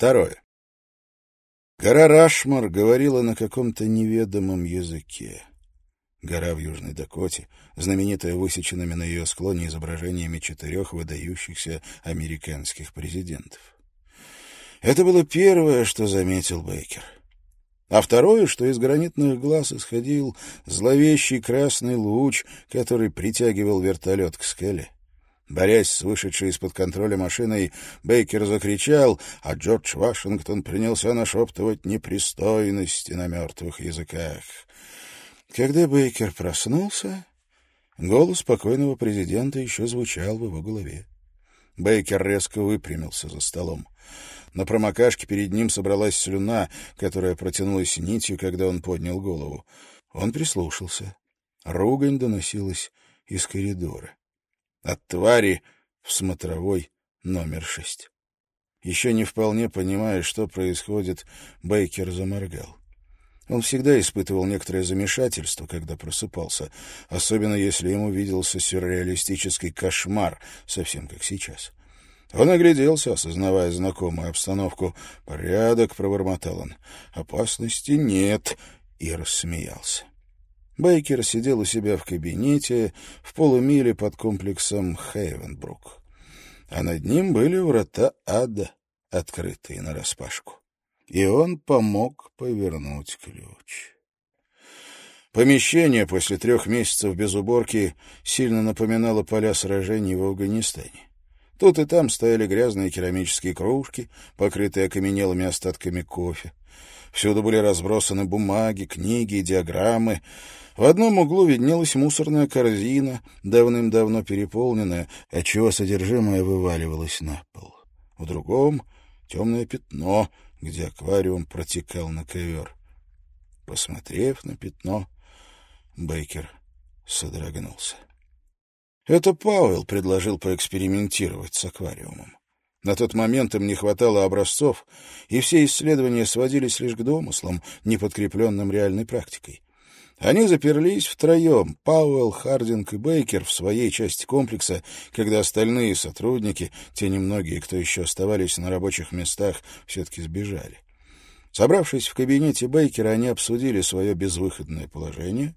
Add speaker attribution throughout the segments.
Speaker 1: Второе. Гора Рашмар говорила на каком-то неведомом языке. Гора в Южной Дакоте, знаменитая высеченными на ее склоне изображениями четырех выдающихся американских президентов. Это было первое, что заметил Бейкер. А второе, что из гранитных глаз исходил зловещий красный луч, который притягивал вертолет к скале. Борясь с вышедшей из-под контроля машиной, Бейкер закричал, а Джордж Вашингтон принялся нашептывать непристойности на мертвых языках. Когда Бейкер проснулся, голос покойного президента еще звучал в его голове. Бейкер резко выпрямился за столом. На промокашке перед ним собралась слюна, которая протянулась нитью, когда он поднял голову. Он прислушался. Ругань доносилась из коридора. От твари в смотровой номер шесть. Еще не вполне понимая, что происходит, Бейкер заморгал. Он всегда испытывал некоторое замешательство, когда просыпался, особенно если ему виделся сюрреалистический кошмар, совсем как сейчас. Он огляделся, осознавая знакомую обстановку. «Порядок», — пробормотал он. «Опасности нет», — и рассмеялся. Бейкер сидел у себя в кабинете в полумиле под комплексом Хейвенбрук. А над ним были врата ада, открытые нараспашку и он помог повернуть ключ. Помещение после трех месяцев без уборки сильно напоминало поля сражений в Афганистане. Тут и там стояли грязные керамические кружки, покрытые окаменелыми остатками кофе. Всюду были разбросаны бумаги, книги диаграммы. В одном углу виднелась мусорная корзина, давным-давно переполненная, отчего содержимое вываливалось на пол. В другом — темное пятно — где аквариум протекал на ковер. Посмотрев на пятно, Бейкер содрогнулся. Это Пауэлл предложил поэкспериментировать с аквариумом. На тот момент им не хватало образцов, и все исследования сводились лишь к домыслам, не подкрепленным реальной практикой. Они заперлись втроем, Пауэлл, Хардинг и Бейкер, в своей части комплекса, когда остальные сотрудники, те немногие, кто еще оставались на рабочих местах, все-таки сбежали. Собравшись в кабинете Бейкера, они обсудили свое безвыходное положение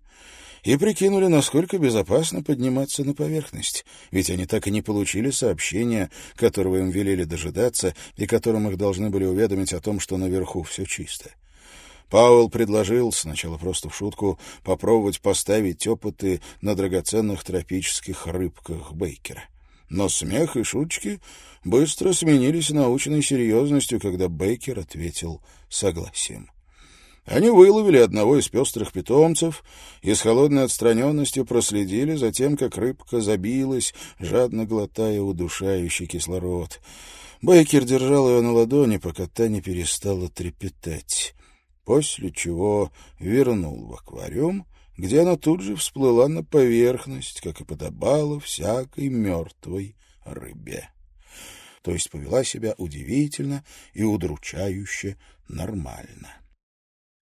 Speaker 1: и прикинули, насколько безопасно подниматься на поверхность, ведь они так и не получили сообщения, которого им велели дожидаться и которым их должны были уведомить о том, что наверху все чисто. Пауэлл предложил, сначала просто в шутку, попробовать поставить опыты на драгоценных тропических рыбках Бейкера. Но смех и шуточки быстро сменились научной серьезностью, когда Бейкер ответил согласием. Они выловили одного из пестрых питомцев и с холодной отстраненностью проследили за тем, как рыбка забилась, жадно глотая удушающий кислород. Бейкер держал ее на ладони, пока та не перестала трепетать после чего вернул в аквариум, где она тут же всплыла на поверхность, как и подобало всякой мертвой рыбе. То есть повела себя удивительно и удручающе нормально.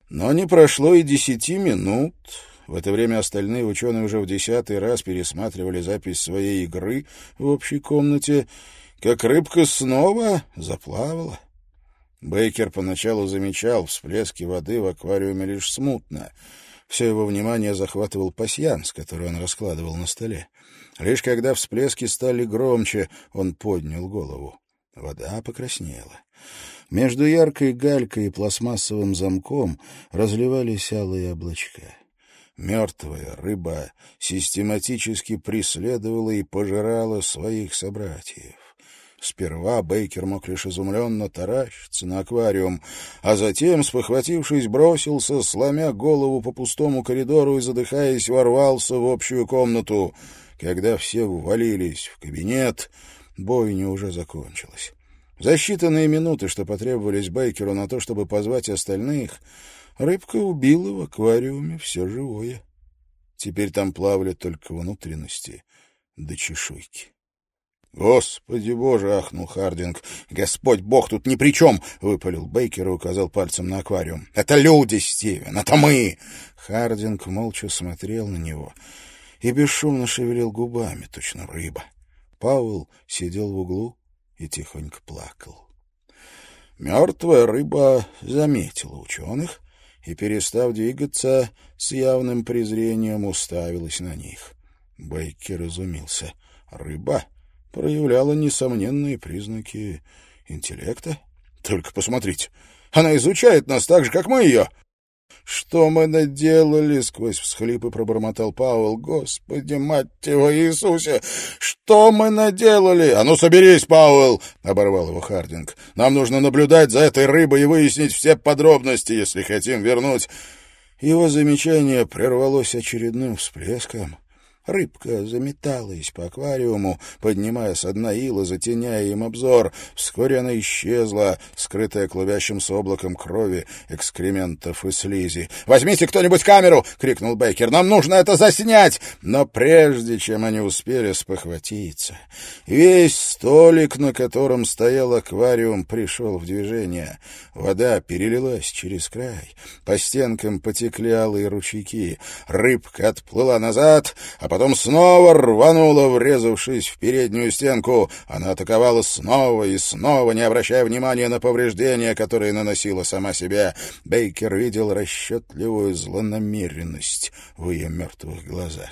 Speaker 1: Но не прошло и десяти минут. В это время остальные ученые уже в десятый раз пересматривали запись своей игры в общей комнате, как рыбка снова заплавала. Бейкер поначалу замечал всплески воды в аквариуме лишь смутно. Все его внимание захватывал пасьянс, который он раскладывал на столе. Лишь когда всплески стали громче, он поднял голову. Вода покраснела. Между яркой галькой и пластмассовым замком разливались алые облачка. Мертвая рыба систематически преследовала и пожирала своих собратьев. Сперва Бейкер мог лишь изумленно таращиться на аквариум, а затем, спохватившись, бросился, сломя голову по пустому коридору и, задыхаясь, ворвался в общую комнату. Когда все ввалились в кабинет, бойня уже закончилась. За считанные минуты, что потребовались Бейкеру на то, чтобы позвать остальных, рыбка убила в аквариуме все живое. Теперь там плавали только внутренности да чешуйки. «Господи боже!» — ахнул Хардинг. «Господь бог тут ни при чем!» — выпалил Бейкер и указал пальцем на аквариум. «Это люди, Стивен! Это мы!» Хардинг молча смотрел на него и бесшумно шевелил губами, точно рыба. Пауэлл сидел в углу и тихонько плакал. Мертвая рыба заметила ученых и, перестав двигаться, с явным презрением уставилась на них. Бейкер изумился. Рыба проявляла несомненные признаки интеллекта. Только посмотрите, она изучает нас так же, как мы ее. «Что мы наделали?» — сквозь всхлипы пробормотал Пауэлл. «Господи, мать его Иисусе! Что мы наделали?» «А ну, соберись, Пауэлл!» — оборвал его Хардинг. «Нам нужно наблюдать за этой рыбой и выяснить все подробности, если хотим вернуть...» Его замечание прервалось очередным всплеском. Рыбка заметалась по аквариуму, поднимая с дна ила, затеняя им обзор. Вскоре она исчезла, скрытая клубящимся облаком крови, экскрементов и слизи. «Возьмите кто-нибудь камеру!» — крикнул Бейкер. «Нам нужно это заснять!» Но прежде чем они успели спохватиться, весь столик, на котором стоял аквариум, пришел в движение. Вода перелилась через край. По стенкам потекли алые ручейки. Рыбка отплыла назад, а потом снова рванула, врезавшись в переднюю стенку. Она атаковала снова и снова, не обращая внимания на повреждения, которые наносила сама себе. Бейкер видел расчетливую злонамеренность в ее мертвых глазах.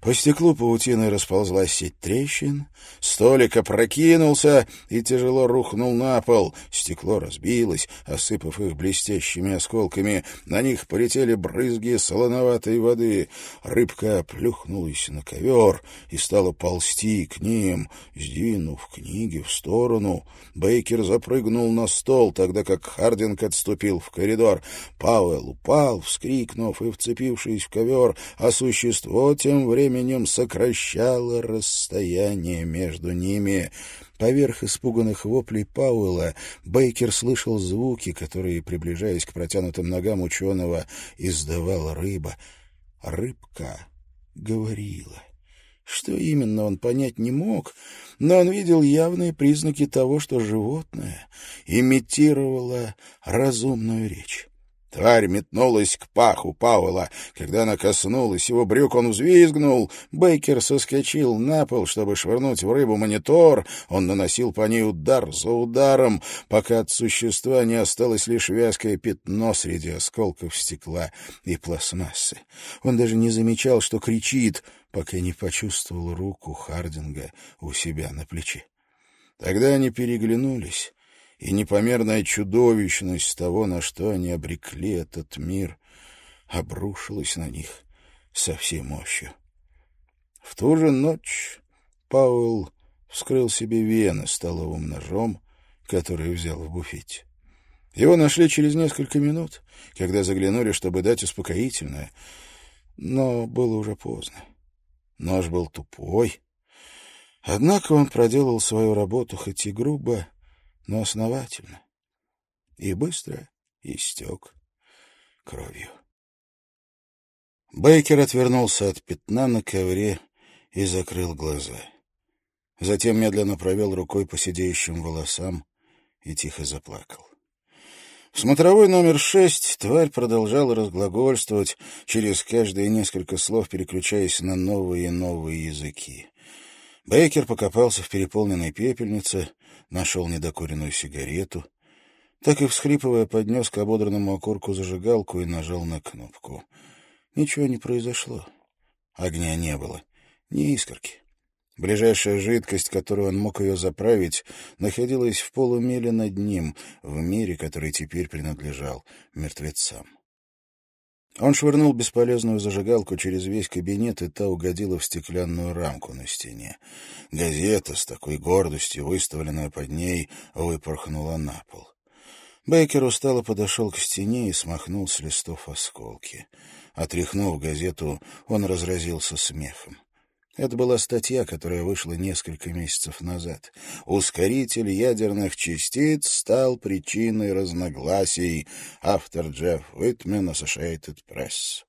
Speaker 1: По стеклу паутины расползлась сеть трещин, столик опрокинулся и тяжело рухнул на пол. Стекло разбилось, осыпав их блестящими осколками. На них полетели брызги солоноватой воды. Рыбка плюхнулась на ковер и стала ползти к ним, сдвинув книги в сторону. Бейкер запрыгнул на стол, тогда как Хардинг отступил в коридор. Пауэлл упал, вскрикнув и вцепившись в ковер, а существо тем временем временем сокращало расстояние между ними. Поверх испуганных воплей Пауэлла Бейкер слышал звуки, которые, приближаясь к протянутым ногам ученого, издавала рыба. Рыбка говорила. Что именно он понять не мог, но он видел явные признаки того, что животное имитировало разумную речь. Тварь метнулась к паху Пауэлла. Когда она коснулась его брюк, он взвизгнул. Бейкер соскочил на пол, чтобы швырнуть в рыбу монитор. Он наносил по ней удар за ударом, пока от существа не осталось лишь вязкое пятно среди осколков стекла и пластмассы. Он даже не замечал, что кричит, пока не почувствовал руку Хардинга у себя на плече. Тогда они переглянулись и непомерная чудовищность того, на что они обрекли этот мир, обрушилась на них со всей мощью. В ту же ночь Пауэлл вскрыл себе вены столовым ножом, который взял в буфете. Его нашли через несколько минут, когда заглянули, чтобы дать успокоительное, но было уже поздно. Нож был тупой, однако он проделал свою работу хоть и грубо, но основательно и быстро истек кровью. Бейкер отвернулся от пятна на ковре и закрыл глаза. Затем медленно провел рукой по сидеющим волосам и тихо заплакал. В смотровой номер шесть тварь продолжала разглагольствовать, через каждые несколько слов переключаясь на новые и новые языки. Бейкер покопался в переполненной пепельнице, нашел недокуренную сигарету. Так и всхлипывая, поднес к ободранному окурку зажигалку и нажал на кнопку. Ничего не произошло. Огня не было, ни искорки. Ближайшая жидкость, которую он мог ее заправить, находилась в полумиле над ним, в мире, который теперь принадлежал мертвецам. Он швырнул бесполезную зажигалку через весь кабинет, и та угодила в стеклянную рамку на стене. Газета, с такой гордостью выставленная под ней, выпорхнула на пол. Бейкер устало подошел к стене и смахнул с листов осколки. Отряхнув газету, он разразился смехом. Это была статья, которая вышла несколько месяцев назад. «Ускоритель ядерных частиц стал причиной разногласий». Автор Джефф Уитмен, Associated Press.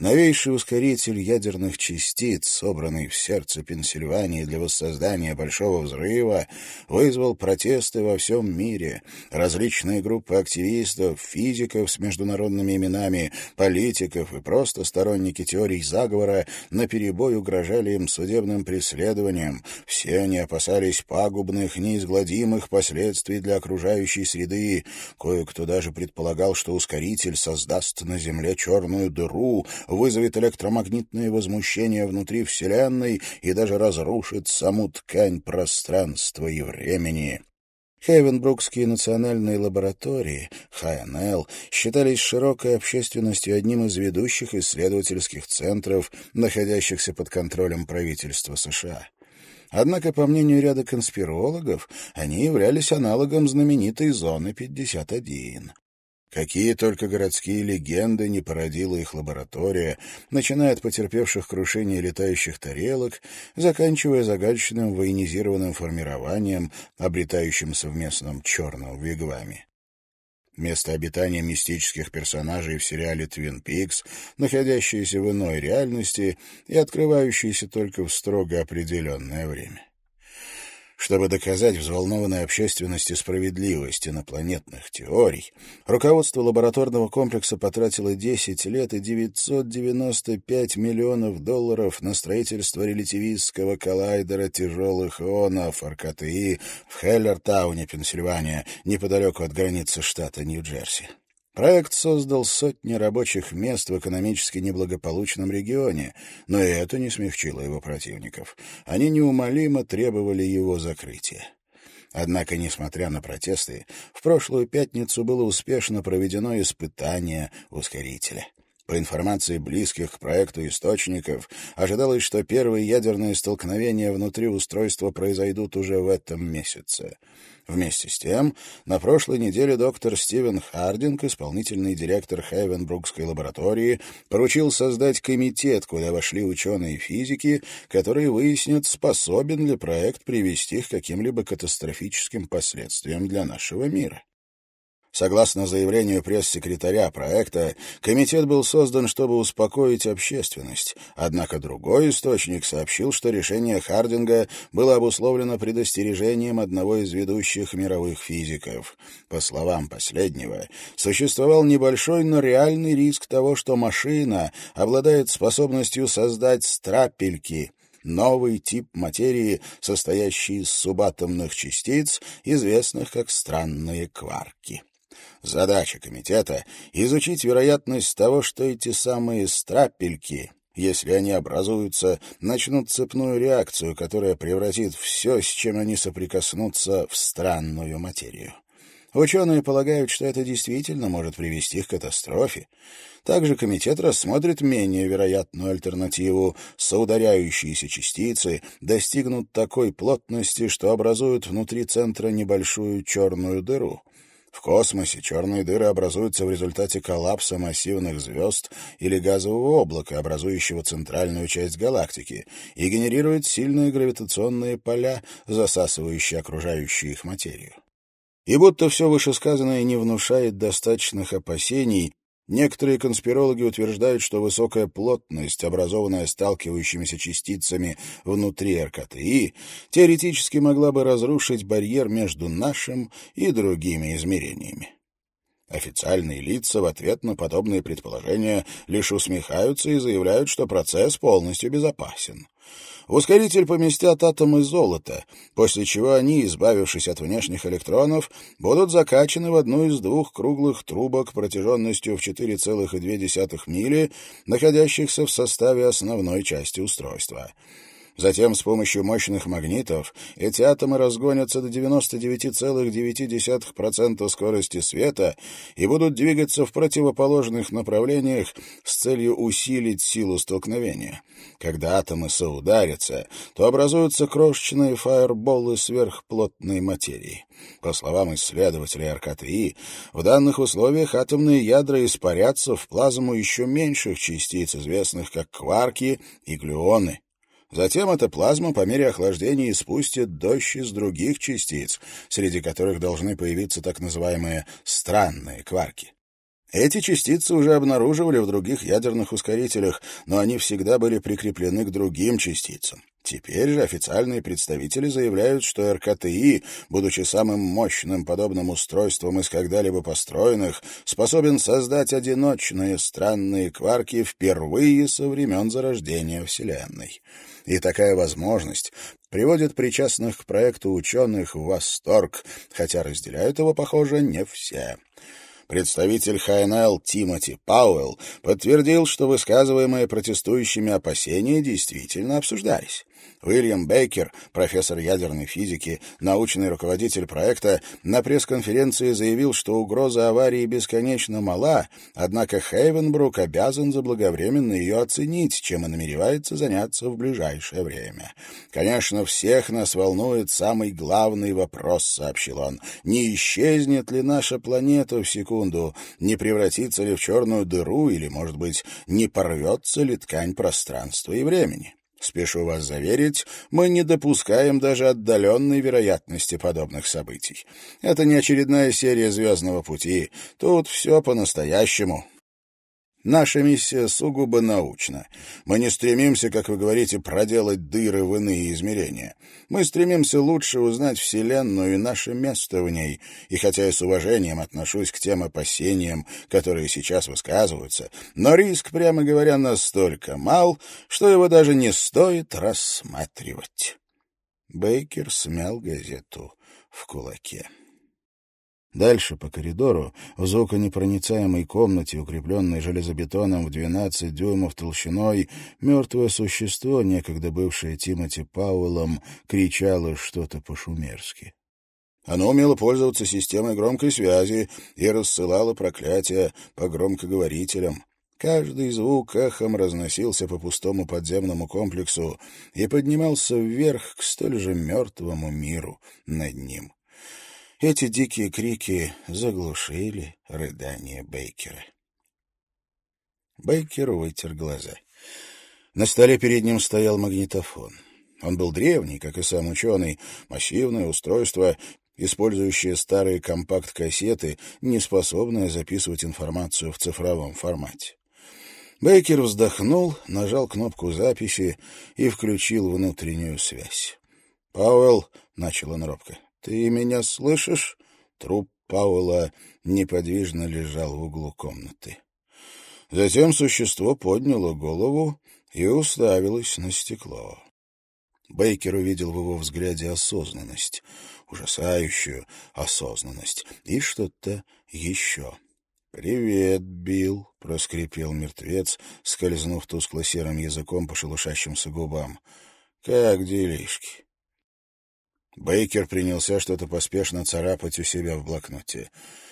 Speaker 1: Новейший ускоритель ядерных частиц, собранный в сердце Пенсильвании для воссоздания Большого взрыва, вызвал протесты во всем мире. Различные группы активистов, физиков с международными именами, политиков и просто сторонники теорий заговора наперебой угрожали им судебным преследованием. Все они опасались пагубных, неизгладимых последствий для окружающей среды. Кое-кто даже предполагал, что ускоритель создаст на Земле черную дыру, вызовет электромагнитное возмущение внутри Вселенной и даже разрушит саму ткань пространства и времени. Хейвенбрукские национальные лаборатории, ХНЛ, считались широкой общественностью одним из ведущих исследовательских центров, находящихся под контролем правительства США. Однако, по мнению ряда конспирологов, они являлись аналогом знаменитой зоны 51. Какие только городские легенды не породила их лаборатория, начиная от потерпевших крушение летающих тарелок, заканчивая загадочным военизированным формированием, обретающимся в местном черном вигваме. Место обитания мистических персонажей в сериале «Твин Пикс», находящиеся в иной реальности и открывающиеся только в строго определенное время. Чтобы доказать взволнованной общественности справедливость инопланетных теорий, руководство лабораторного комплекса потратило 10 лет и 995 миллионов долларов на строительство релятивистского коллайдера тяжелых ионов РКТИ в Хеллертауне, Пенсильвания, неподалеку от границы штата Нью-Джерси. Проект создал сотни рабочих мест в экономически неблагополучном регионе, но и это не смягчило его противников. Они неумолимо требовали его закрытия. Однако, несмотря на протесты, в прошлую пятницу было успешно проведено испытание ускорителя. По информации близких к проекту источников, ожидалось, что первые ядерные столкновения внутри устройства произойдут уже в этом месяце. Вместе с тем, на прошлой неделе доктор Стивен Хардинг, исполнительный директор Хейвенбрукской лаборатории, поручил создать комитет, куда вошли ученые физики, которые выяснят, способен ли проект привести к каким-либо катастрофическим последствиям для нашего мира. Согласно заявлению пресс-секретаря проекта, комитет был создан, чтобы успокоить общественность. Однако другой источник сообщил, что решение Хардинга было обусловлено предостережением одного из ведущих мировых физиков. По словам последнего, существовал небольшой, но реальный риск того, что машина обладает способностью создать страпельки — новый тип материи, состоящий из субатомных частиц, известных как странные кварки. Задача комитета — изучить вероятность того, что эти самые страпельки, если они образуются, начнут цепную реакцию, которая превратит все, с чем они соприкоснутся, в странную материю. Ученые полагают, что это действительно может привести к катастрофе. Также комитет рассмотрит менее вероятную альтернативу. Соударяющиеся частицы достигнут такой плотности, что образуют внутри центра небольшую черную дыру. В космосе черные дыры образуются в результате коллапса массивных звезд или газового облака, образующего центральную часть галактики, и генерируют сильные гравитационные поля, засасывающие окружающую их материю. И будто все вышесказанное не внушает достаточных опасений, Некоторые конспирологи утверждают, что высокая плотность, образованная сталкивающимися частицами внутри РКТИ, теоретически могла бы разрушить барьер между нашим и другими измерениями. Официальные лица в ответ на подобные предположения лишь усмехаются и заявляют, что процесс полностью безопасен. В ускоритель поместят атомы золота, после чего они, избавившись от внешних электронов, будут закачаны в одну из двух круглых трубок протяженностью в 4,2 мили, находящихся в составе основной части устройства. Затем с помощью мощных магнитов эти атомы разгонятся до 99,9% скорости света и будут двигаться в противоположных направлениях с целью усилить силу столкновения. Когда атомы соударятся, то образуются крошечные фаерболы сверхплотной материи. По словам исследователей РКТИ, в данных условиях атомные ядра испарятся в плазму еще меньших частиц, известных как кварки и глюоны. Затем эта плазма по мере охлаждения испустит дождь из других частиц, среди которых должны появиться так называемые «странные кварки». Эти частицы уже обнаруживали в других ядерных ускорителях, но они всегда были прикреплены к другим частицам. Теперь же официальные представители заявляют, что РКТИ, будучи самым мощным подобным устройством из когда-либо построенных, способен создать одиночные странные кварки впервые со времен зарождения Вселенной. И такая возможность приводит причастных к проекту ученых в восторг, хотя разделяют его, похоже, не все. Представитель ХНЛ Тимоти Пауэлл подтвердил, что высказываемые протестующими опасения действительно обсуждались. Уильям Бейкер, профессор ядерной физики, научный руководитель проекта, на пресс-конференции заявил, что угроза аварии бесконечно мала, однако Хейвенбрук обязан заблаговременно ее оценить, чем и намеревается заняться в ближайшее время. «Конечно, всех нас волнует самый главный вопрос», — сообщил он. «Не исчезнет ли наша планета в секунду? Не превратится ли в черную дыру или, может быть, не порвется ли ткань пространства и времени?» Спешу вас заверить, мы не допускаем даже отдаленной вероятности подобных событий. Это не очередная серия «Звездного пути». Тут все по-настоящему. Наша миссия сугубо научна. Мы не стремимся, как вы говорите, проделать дыры в иные измерения. Мы стремимся лучше узнать Вселенную и наше место в ней. И хотя я с уважением отношусь к тем опасениям, которые сейчас высказываются, но риск, прямо говоря, настолько мал, что его даже не стоит рассматривать. Бейкер смял газету в кулаке. Дальше по коридору, в звуконепроницаемой комнате, укрепленной железобетоном в 12 дюймов толщиной, мертвое существо, некогда бывшее Тимоти Пауэллом, кричало что-то по-шумерски. Оно умело пользоваться системой громкой связи и рассылало проклятия по громкоговорителям. Каждый звук эхом разносился по пустому подземному комплексу и поднимался вверх к столь же мертвому миру над ним. Эти дикие крики заглушили рыдание Бейкера. Бейкер вытер глаза. На столе перед ним стоял магнитофон. Он был древний, как и сам ученый, массивное устройство, использующее старые компакт-кассеты, не способное записывать информацию в цифровом формате. Бейкер вздохнул, нажал кнопку записи и включил внутреннюю связь. «Пауэлл», — начал он робко, «Ты меня слышишь?» Труп Пауэлла неподвижно лежал в углу комнаты. Затем существо подняло голову и уставилось на стекло. Бейкер увидел в его взгляде осознанность, ужасающую осознанность и что-то еще. «Привет, Билл», — проскрипел мертвец, скользнув тускло-серым языком по шелушащимся губам. «Как делишки?» Бейкер принялся что-то поспешно царапать у себя в блокноте.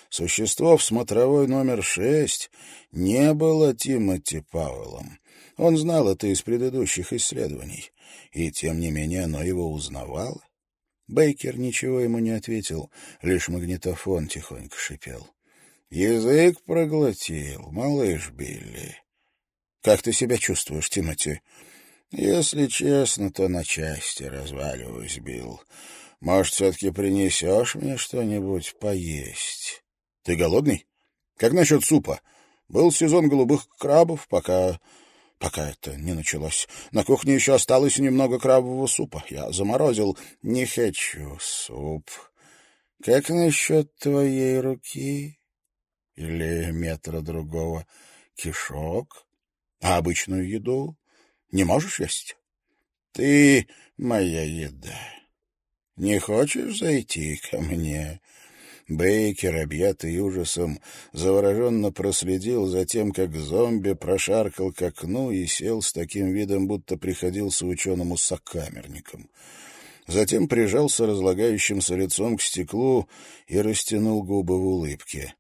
Speaker 1: Существо в смотровой номер шесть не было Тимоти Пауэллом. Он знал это из предыдущих исследований, и, тем не менее, оно его узнавало. Бейкер ничего ему не ответил, лишь магнитофон тихонько шипел. «Язык проглотил, малыш Билли». «Как ты себя чувствуешь, Тимоти?» Если честно, то на части разваливаюсь, Билл. Может, все-таки принесешь мне что-нибудь поесть? Ты голодный? Как насчет супа? Был сезон голубых крабов, пока... Пока это не началось. На кухне еще осталось немного крабового супа. Я заморозил. Не хочу суп. Как насчет твоей руки? Или метра другого кишок? А обычную еду? Не можешь есть? Ты моя еда. Не хочешь зайти ко мне?» Бейкер, объятый ужасом, завороженно проследил за тем, как зомби прошаркал к окну и сел с таким видом, будто приходился ученому сокамерником. Затем прижался разлагающимся лицом к стеклу и растянул губы в улыбке.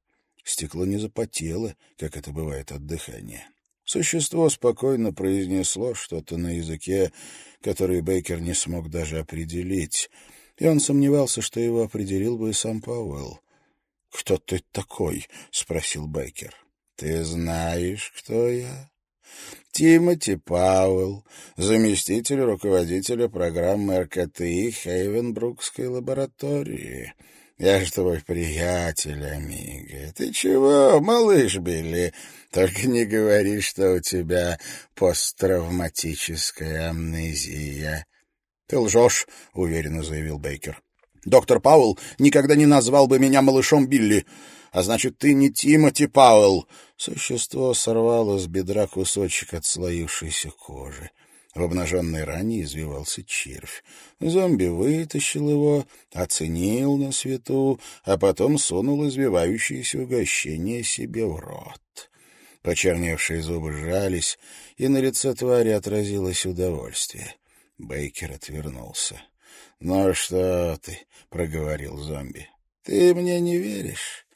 Speaker 1: Стекло не запотело, как это бывает от дыхания. Существо спокойно произнесло что-то на языке, который Бейкер не смог даже определить, и он сомневался, что его определил бы и сам Пауэлл. «Кто ты такой?» — спросил Бейкер. «Ты знаешь, кто я?» Тимоти Пауэлл, заместитель руководителя программы РКТИ Хейвенбрукской лаборатории. Я же твой приятель, Амиго. Ты чего, малыш Билли? Только не говори, что у тебя посттравматическая амнезия. — Ты лжешь, — уверенно заявил Бейкер. — Доктор Пауэлл никогда не назвал бы меня малышом Билли. А значит, ты не Тимоти Пауэлл. Существо сорвало с бедра кусочек отслоившейся кожи. В обнаженной ране извивался червь. Зомби вытащил его, оценил на свету, а потом сунул извивающееся угощение себе в рот. Почерневшие зубы сжались, и на лице твари отразилось удовольствие. Бейкер отвернулся. — Ну что ты, — проговорил зомби, — ты мне не веришь?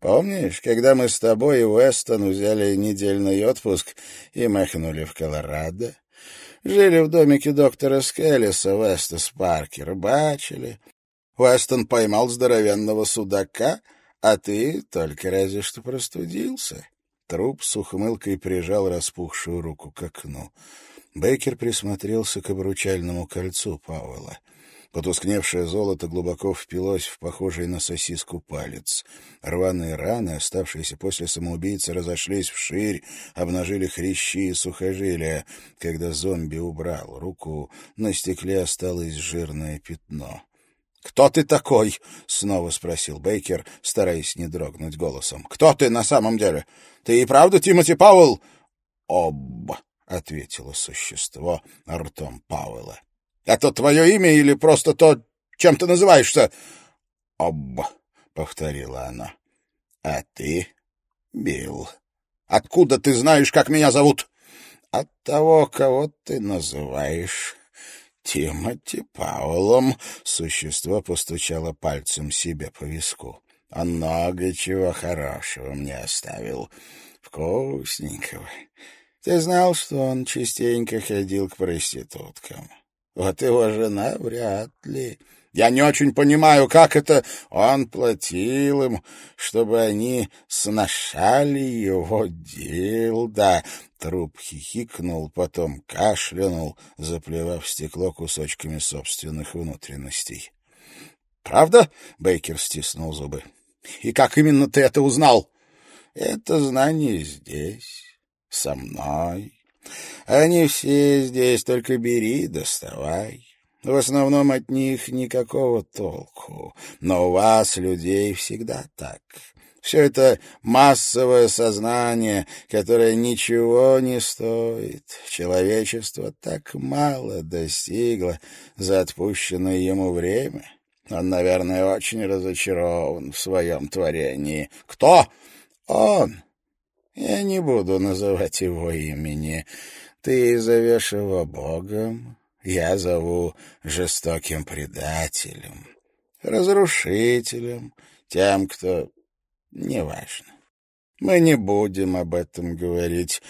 Speaker 1: Помнишь, когда мы с тобой и Уэстон взяли недельный отпуск и махнули в Колорадо? Жили в домике доктора Скеллиса в Эстес-парке, рыбачили. Уэстон поймал здоровенного судака, а ты только разве что простудился. Труп с ухмылкой прижал распухшую руку к окну. Бейкер присмотрелся к обручальному кольцу Пауэлла. Потускневшее золото глубоко впилось в похожий на сосиску палец. Рваные раны, оставшиеся после самоубийцы, разошлись вширь, обнажили хрящи и сухожилия. Когда зомби убрал руку, на стекле осталось жирное пятно. «Кто ты такой?» — снова спросил Бейкер, стараясь не дрогнуть голосом. «Кто ты на самом деле? Ты и правда Тимоти Пауэлл?» «Об», — ответило существо ртом Пауэлла. Это твое имя или просто то, чем ты называешься? — Об, — повторила она. — А ты — Билл. — Откуда ты знаешь, как меня зовут? — От того, кого ты называешь. Тимоти Паулом существо постучало пальцем себе по виску. Он много чего хорошего мне оставил. Вкусненького. Ты знал, что он частенько ходил к проституткам? Вот его жена вряд ли. Я не очень понимаю, как это он платил им, чтобы они сношали его дилда. Труп хихикнул, потом кашлянул, заплевав стекло кусочками собственных внутренностей. «Правда?» — Бейкер стиснул зубы. «И как именно ты это узнал?» «Это знание здесь, со мной». Они все здесь, только бери доставай. В основном от них никакого толку, но у вас, людей, всегда так. Все это массовое сознание, которое ничего не стоит. Человечество так мало достигло за отпущенное ему время. Он, наверное, очень разочарован в своем творении. Кто? Он. Я не буду называть его имени. Ты зовешь его Богом, я зову жестоким предателем, разрушителем, тем, кто... Неважно. Мы не будем об этом говорить.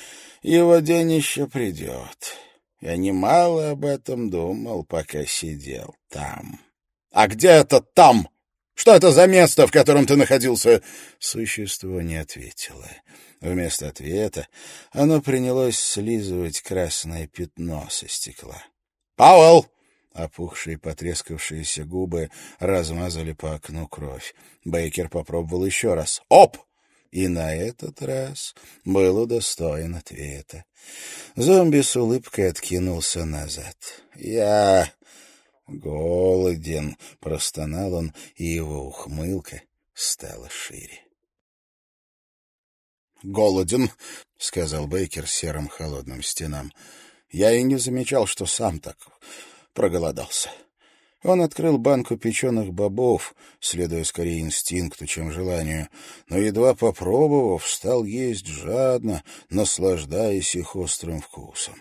Speaker 1: Его день еще придет. Я немало об этом думал, пока сидел там. — А где это там? Что это за место, в котором ты находился? Существо не ответило. Вместо ответа оно принялось слизывать красное пятно со стекла. «Пауэлл!» Опухшие потрескавшиеся губы размазали по окну кровь. Бейкер попробовал еще раз. «Оп!» И на этот раз был удостоен ответа. Зомби с улыбкой откинулся назад. «Я голоден», — простонал он, и его ухмылка стала шире голоден, — сказал Бейкер серым холодным стенам. Я и не замечал, что сам так проголодался. Он открыл банку печеных бобов, следуя скорее инстинкту, чем желанию, но, едва попробовав, стал есть жадно, наслаждаясь их острым вкусом.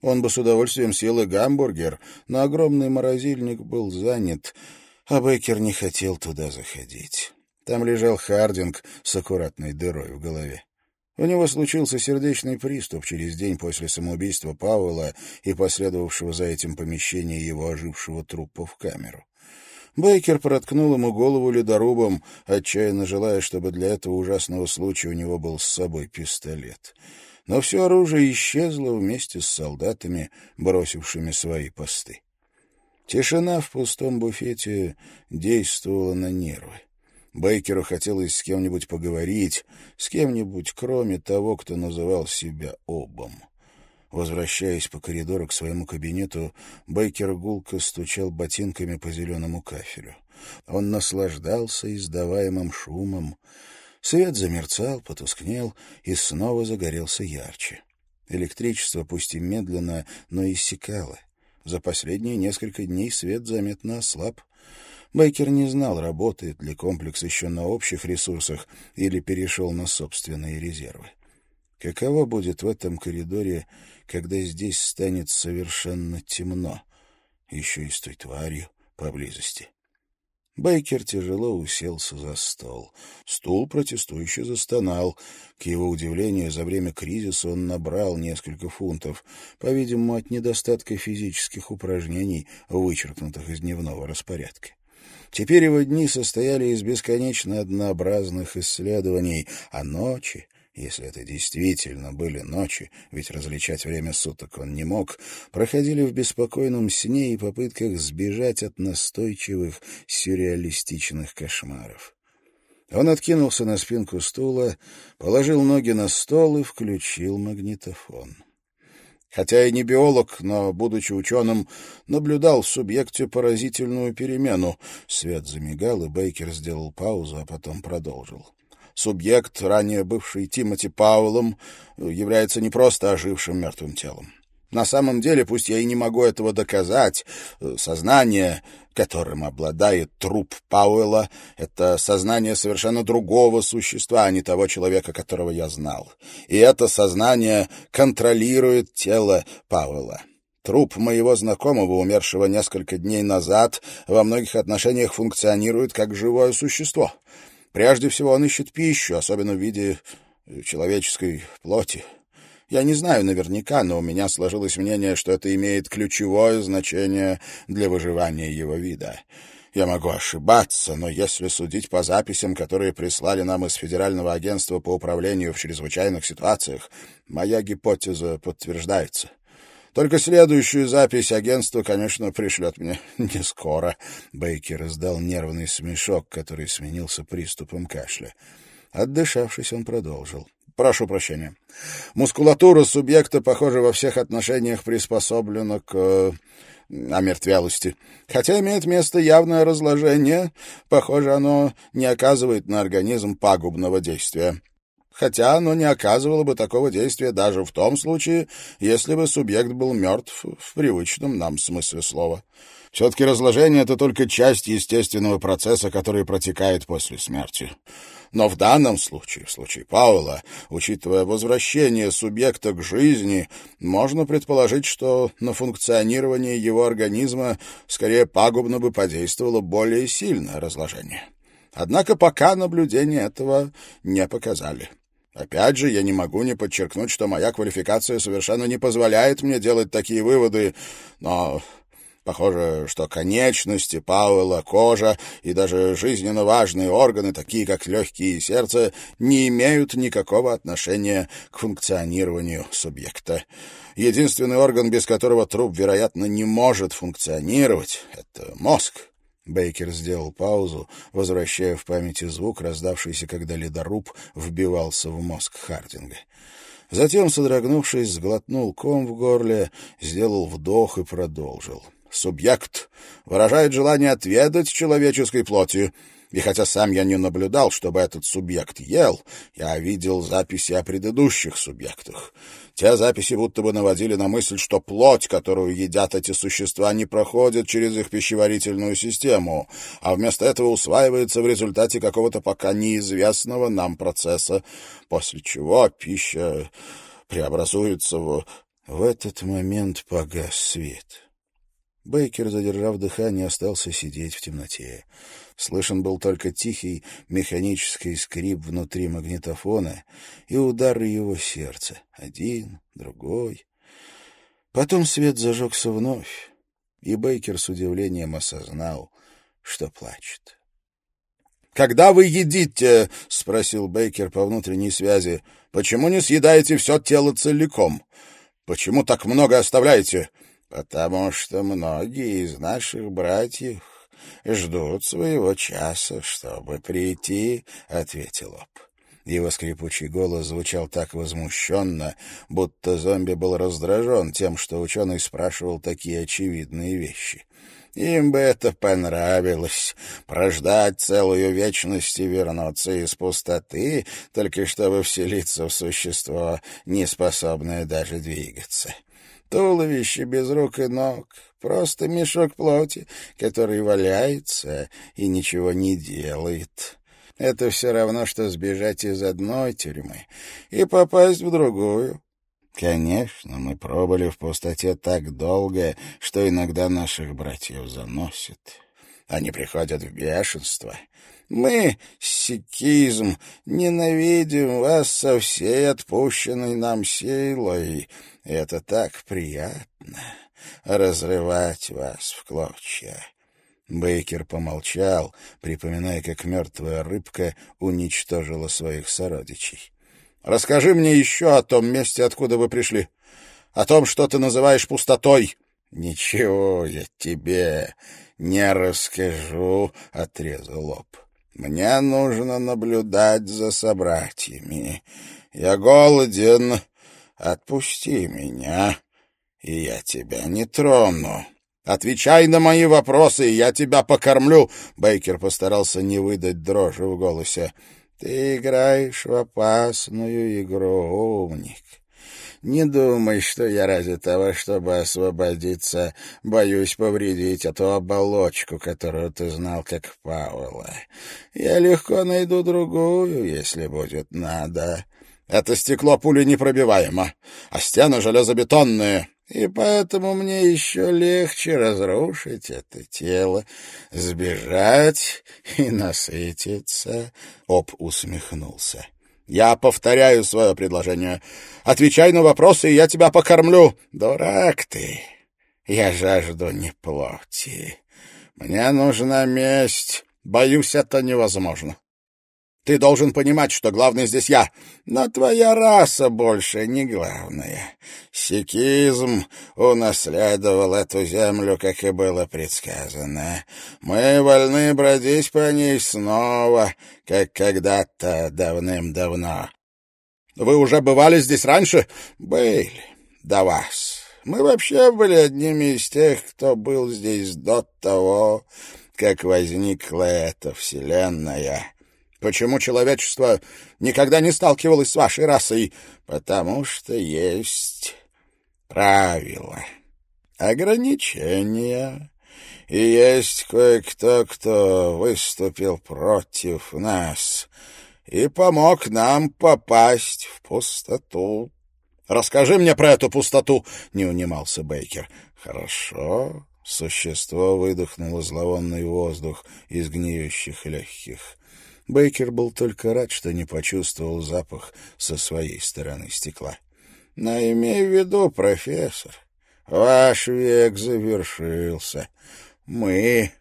Speaker 1: Он бы с удовольствием съел и гамбургер, но огромный морозильник был занят, а Бейкер не хотел туда заходить. Там лежал Хардинг с аккуратной дырой в голове. У него случился сердечный приступ через день после самоубийства Пауэлла и последовавшего за этим помещения его ожившего трупа в камеру. Бейкер проткнул ему голову ледорубом, отчаянно желая, чтобы для этого ужасного случая у него был с собой пистолет. Но все оружие исчезло вместе с солдатами, бросившими свои посты. Тишина в пустом буфете действовала на нервы. Бейкеру хотелось с кем-нибудь поговорить, с кем-нибудь, кроме того, кто называл себя Обом. Возвращаясь по коридору к своему кабинету, Бейкер гулко стучал ботинками по зеленому кафелю. Он наслаждался издаваемым шумом. Свет замерцал, потускнел и снова загорелся ярче. Электричество, пусть и медленно, но иссякало. За последние несколько дней свет заметно ослаб. Бейкер не знал, работает ли комплекс еще на общих ресурсах или перешел на собственные резервы. Каково будет в этом коридоре, когда здесь станет совершенно темно, еще и с той тварью поблизости? Бейкер тяжело уселся за стол. Стул протестующе застонал. К его удивлению, за время кризиса он набрал несколько фунтов, по-видимому, от недостатка физических упражнений, вычеркнутых из дневного распорядка. Теперь его дни состояли из бесконечно однообразных исследований, а ночи если это действительно были ночи, ведь различать время суток он не мог, проходили в беспокойном сне и попытках сбежать от настойчивых сюрреалистичных кошмаров. Он откинулся на спинку стула, положил ноги на стол и включил магнитофон. Хотя и не биолог, но, будучи ученым, наблюдал в субъекте поразительную перемену. Свет замигал, и Бейкер сделал паузу, а потом продолжил. Субъект, ранее бывший Тимоти Пауэллом, является не просто ожившим мертвым телом. На самом деле, пусть я и не могу этого доказать, сознание, которым обладает труп Пауэлла, это сознание совершенно другого существа, а не того человека, которого я знал. И это сознание контролирует тело Пауэлла. Труп моего знакомого, умершего несколько дней назад, во многих отношениях функционирует как живое существо — Прежде всего он ищет пищу, особенно в виде э, человеческой плоти. Я не знаю наверняка, но у меня сложилось мнение, что это имеет ключевое значение для выживания его вида. Я могу ошибаться, но если судить по записям, которые прислали нам из Федерального агентства по управлению в чрезвычайных ситуациях, моя гипотеза подтверждается. Только следующую запись агентство, конечно, пришлет мне не скоро. Бейкер издал нервный смешок, который сменился приступом кашля. Отдышавшись, он продолжил. Прошу прощения. Мускулатура субъекта, похоже, во всех отношениях приспособлена к э, омертвелости. Хотя имеет место явное разложение, похоже, оно не оказывает на организм пагубного действия хотя оно не оказывало бы такого действия даже в том случае, если бы субъект был мертв в привычном нам смысле слова. Все-таки разложение — это только часть естественного процесса, который протекает после смерти. Но в данном случае, в случае Пауэлла, учитывая возвращение субъекта к жизни, можно предположить, что на функционирование его организма скорее пагубно бы подействовало более сильное разложение. Однако пока наблюдения этого не показали. Опять же, я не могу не подчеркнуть, что моя квалификация совершенно не позволяет мне делать такие выводы, но Похоже, что конечности Пауэлла, кожа и даже жизненно важные органы, такие как легкие и сердце, не имеют никакого отношения к функционированию субъекта. Единственный орган, без которого труп, вероятно, не может функционировать, — это мозг. Бейкер сделал паузу, возвращая в памяти звук, раздавшийся, когда ледоруб вбивался в мозг Хардинга. Затем, содрогнувшись, сглотнул ком в горле, сделал вдох и продолжил. «Субъект выражает желание отведать человеческой плоти, и хотя сам я не наблюдал, чтобы этот субъект ел, я видел записи о предыдущих субъектах. Те записи будто бы наводили на мысль, что плоть, которую едят эти существа, не проходит через их пищеварительную систему, а вместо этого усваивается в результате какого-то пока неизвестного нам процесса, после чего пища преобразуется в... В этот момент погас свет. Бейкер, задержав дыхание, остался сидеть в темноте. Слышен был только тихий механический скрип внутри магнитофона и удары его сердца. Один, другой. Потом свет зажегся вновь, и Бейкер с удивлением осознал, что плачет. «Когда вы едите?» — спросил Бейкер по внутренней связи. «Почему не съедаете все тело целиком? Почему так много оставляете? Потому что многие из наших братьев ждут своего часа, чтобы прийти, — ответил Об. Его скрипучий голос звучал так возмущенно, будто зомби был раздражен тем, что ученый спрашивал такие очевидные вещи. Им бы это понравилось — прождать целую вечность и вернуться из пустоты, только чтобы вселиться в существо, не способное даже двигаться. Туловище без рук и ног, просто мешок плоти, который валяется и ничего не делает. Это все равно, что сбежать из одной тюрьмы и попасть в другую. Конечно, мы пробыли в пустоте так долго, что иногда наших братьев заносит. Они приходят в бешенство. Мы, сикизм, ненавидим вас со всей отпущенной нам силой. Это так приятно — разрывать вас в клочья. Бейкер помолчал, припоминая, как мертвая рыбка уничтожила своих сородичей. Расскажи мне еще о том месте, откуда вы пришли. О том, что ты называешь пустотой. — Ничего я тебе не расскажу, — отрезал лоб. — Мне нужно наблюдать за собратьями. Я голоден. Отпусти меня, и я тебя не трону. «Отвечай на мои вопросы, и я тебя покормлю!» Бейкер постарался не выдать дрожи в голосе. Ты играешь в опасную игру, умник. Не думай, что я ради того, чтобы освободиться, боюсь повредить эту оболочку, которую ты знал как Пауэлла. Я легко найду другую, если будет надо. Это стекло пули непробиваемо, а стены железобетонные и поэтому мне еще легче разрушить это тело, сбежать и насытиться. Об усмехнулся. Я повторяю свое предложение. Отвечай на вопросы, и я тебя покормлю. Дурак ты. Я жажду не плоти. Мне нужна месть. Боюсь, это невозможно. Ты должен понимать, что главный здесь я. Но твоя раса больше не главная. Сикизм унаследовал эту землю, как и было предсказано. Мы вольны бродить по ней снова, как когда-то давным-давно. Вы уже бывали здесь раньше? Были. До вас. Мы вообще были одними из тех, кто был здесь до того, как возникла эта вселенная. Почему человечество никогда не сталкивалось с вашей расой? Потому что есть правила, ограничения, и есть кое-кто, кто выступил против нас и помог нам попасть в пустоту. «Расскажи мне про эту пустоту!» — не унимался Бейкер. «Хорошо». Существо выдохнуло зловонный воздух из гниющих легких. Бейкер был только рад, что не почувствовал запах со своей стороны стекла. Но имей в виду, профессор, ваш век завершился. Мы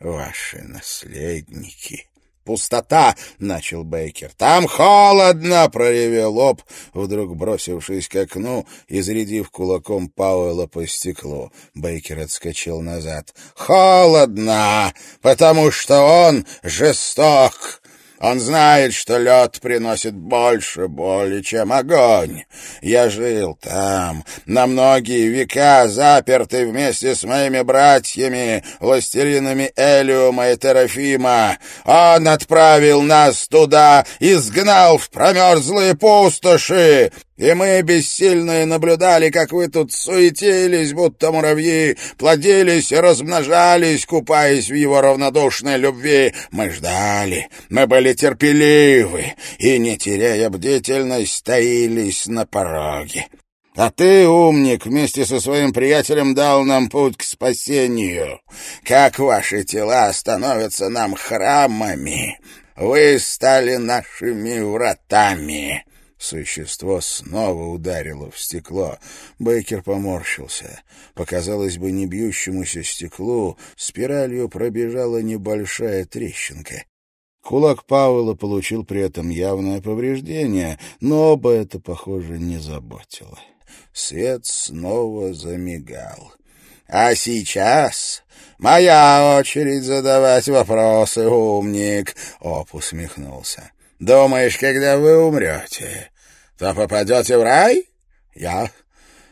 Speaker 1: ваши наследники. «Пустота!» — начал Бейкер. «Там холодно!» — проревел лоб, вдруг бросившись к окну и зарядив кулаком Пауэлла по стеклу. Бейкер отскочил назад. «Холодно! Потому что он жесток!» Он знает, что лед приносит больше боли, чем огонь. Я жил там, на многие века, запертый вместе с моими братьями, властелинами Элиума и Терафима. Он отправил нас туда, изгнал в промерзлые пустоши. И мы, бессильные, наблюдали, как вы тут суетились, будто муравьи, плодились и размножались, купаясь в его равнодушной любви. Мы ждали, мы были терпеливы и, не теряя бдительность, стоились на пороге. А ты, умник, вместе со своим приятелем дал нам путь к спасению. Как ваши тела становятся нам храмами, вы стали нашими вратами». Существо снова ударило в стекло. Бейкер поморщился. Показалось бы, не бьющемуся стеклу спиралью пробежала небольшая трещинка. Кулак Пауэлла получил при этом явное повреждение, но оба это, похоже, не заботило. Свет снова замигал. А сейчас моя очередь задавать вопросы, умник, — Оп усмехнулся. Думаешь, когда вы умрете, то попадете в рай? Я...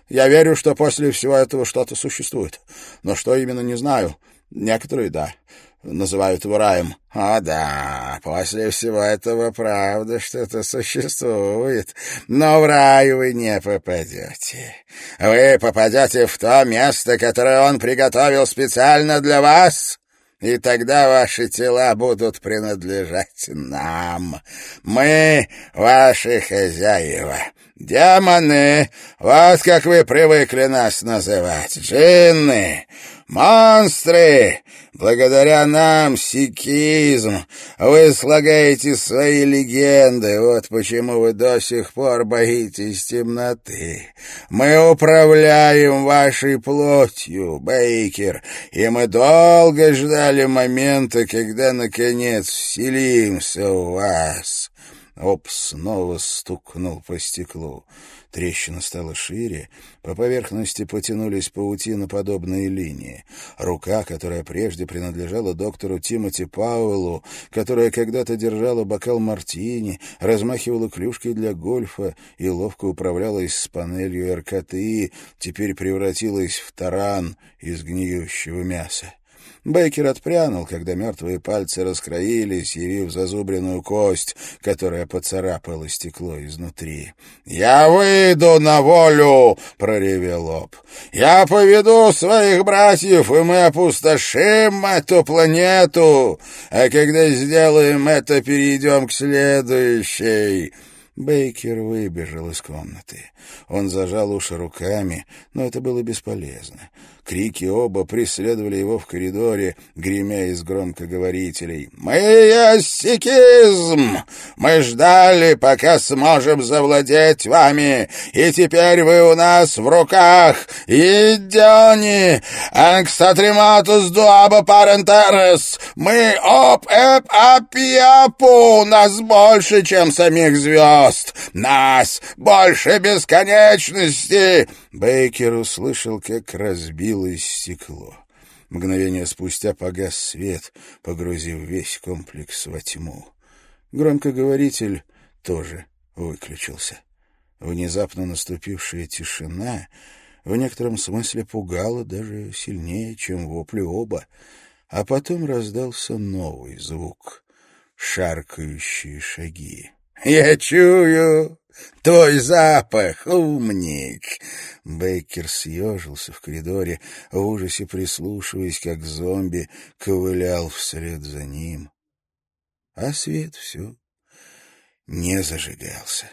Speaker 1: Я верю, что после всего этого что-то существует. Но что именно, не знаю. Некоторые — да называют его раем. О да, после всего этого правда что-то существует, но в рай вы не попадете. Вы попадете в то место, которое он приготовил специально для вас, и тогда ваши тела будут принадлежать нам. Мы ваши хозяева. Демоны, вот как вы привыкли нас называть, джинны, монстры, Благодаря нам, сикизм, вы слагаете свои легенды. Вот почему вы до сих пор боитесь темноты. Мы управляем вашей плотью, Бейкер, и мы долго ждали момента, когда, наконец, вселимся в вас. Оп снова стукнул по стеклу. Трещина стала шире, по поверхности потянулись паутиноподобные линии. Рука, которая прежде принадлежала доктору Тимоти Пауэллу, которая когда-то держала бокал мартини, размахивала клюшкой для гольфа и ловко управлялась с панелью РКТИ, теперь превратилась в таран из гниющего мяса. Бейкер отпрянул, когда мертвые пальцы раскроились, явив зазубренную кость, которая поцарапала стекло изнутри. «Я выйду на волю!» — проревел Об. «Я поведу своих братьев, и мы опустошим эту планету, а когда сделаем это, перейдем к следующей». Бейкер выбежал из комнаты. Он зажал уши руками, но это было бесполезно. Крики оба преследовали его в коридоре, гремя из громкоговорителей. «Мы есть сикизм! Мы ждали, пока сможем завладеть вами, и теперь вы у нас в руках! Идёни! Анкстатриматус дуаба парентерес! Мы оп-эп апиапу! Нас больше, чем самих звезд! Нас больше бесконечности!» Бейкер услышал, как разбилось стекло. Мгновение спустя погас свет, погрузив весь комплекс во тьму. Громкоговоритель тоже выключился. Внезапно наступившая тишина в некотором смысле пугала даже сильнее, чем вопли оба, а потом раздался новый звук — шаркающие шаги. «Я чую твой запах, умник!» Бейкер съежился в коридоре, в ужасе прислушиваясь, как зомби ковылял вслед за ним. А свет все не зажигался.